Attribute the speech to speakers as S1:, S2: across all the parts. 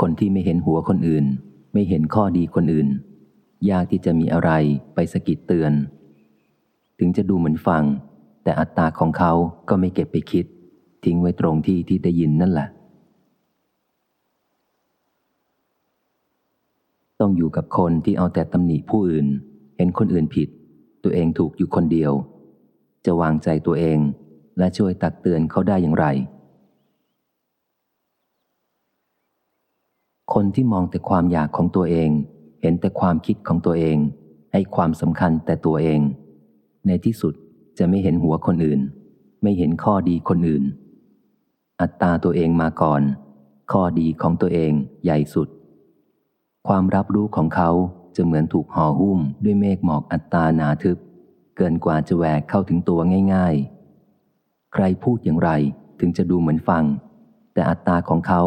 S1: คนที่ไม่เห็นหัวคนอื่น ไม่เห็นข้อดีคนอื่น ยากที่จะมีอะไรไปสะกิดเตือน ถึงจะดูเหมือนฟัง แต่อัตตาของเขาก็ไม่เก็บไปคิด ทิ้งไว้ตรงที่ที่ได้ยินนั่นแหละ ต้องอยู่กับคนที่เอาแต่ตำหนิผู้อื่น เห็นคนอื่นผิด ตัวเองถูกอยู่คนเดียว จะวางใจตัวเองและช่วยตักเตือนเขาได้อย่างไร คนที่มองแต่ความอยากของตัวเอง เห็นแต่ความคิดของตัวเอง ให้ความสำคัญแต่ตัวเอง ในที่สุดจะไม่เห็นหัวคนอื่น ไม่เห็นข้อดีคนอื่น อัตตาตัวเองมาก่อน ข้อดีของตัวเองใหญ่สุด ความรับรู้ของเขาจะเหมือนถูกห่อหุ้มด้วยเมฆหมอกอัตตาหนาทึบ เกินกว่าจะแหวกเข้าถึงตัวง่าย ๆ ใครพูดอย่างไรถึงจะดูเหมือนฟัง แต่อัตตาของเขา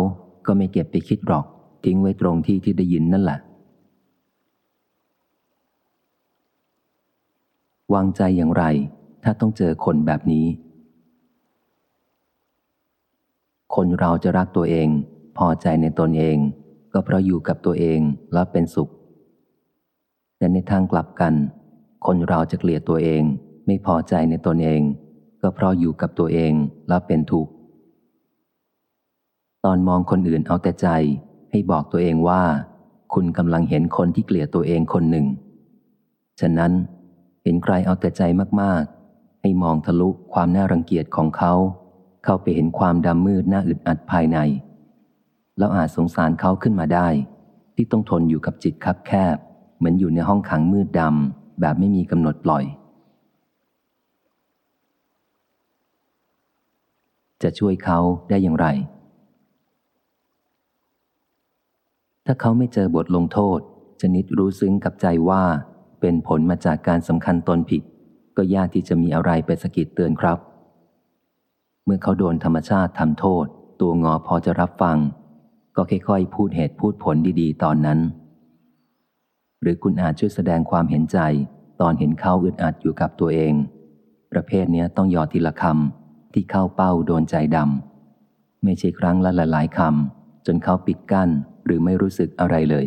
S1: ก็ไม่เก็บไปคิดหรอก ทิ้งไว้ตรงที่ที่ได้ยินนั่นแหละ วางใจอย่างไร ถ้าต้องเจอคนแบบนี้ คนเราจะรักตัวเอง พอใจในตนเอง ก็เพราะอยู่กับตัวเองแล้วเป็นสุข แต่ในทางกลับกัน คนเราจะเกลียดตัวเอง ไม่พอใจในตนเอง ก็เพราะอยู่กับตัวเองแล้วเป็นทุกข์ตอนมองคนอื่นเอาแต่ใจ ให้บอกตัวเองว่า คุณกำลังเห็นคนที่เกลียดตัวเองคนหนึ่ง ฉะนั้นเห็นใครเอาแต่ใจมากๆ ให้มองทะลุความน่ารังเกียจของเขา เข้าไปเห็นความดำมืดน่าอึดอัดภายใน แล้วอาจสงสารเขาขึ้นมาได้ ที่ต้องทนอยู่กับจิตคับแคบ เหมือนอยู่ในห้องขังมืดดำแบบไม่มีกำหนดปล่อย จะช่วยเขาได้อย่างไร ถ้าเขาไม่เจอบทลงโทษ จะนิดรู้ซึ้งกับใจว่า เป็นผลมาจากการสำคัญตนผิด ก็ยากที่จะมีอะไรไปสะกิดเตือนครับ เมื่อเขาโดนธรรมชาติทำโทษ ตัวงอพอจะรับฟัง ก็ค่อยๆ พูดเหตุพูดผลดีๆ ตอนนั้น หรือคุณอาจช่วยแสดงความเห็นใจ ตอนเห็นเขาอึดอัดอยู่กับตัวเอง ประเภทนี้ต้องหยอทีละคำที่เข้าเป้าโดนใจดำไม่ใช่ครั้งละหลายๆคำ จนเขาปิดกั้นหรือไม่รู้สึกอะไรเลย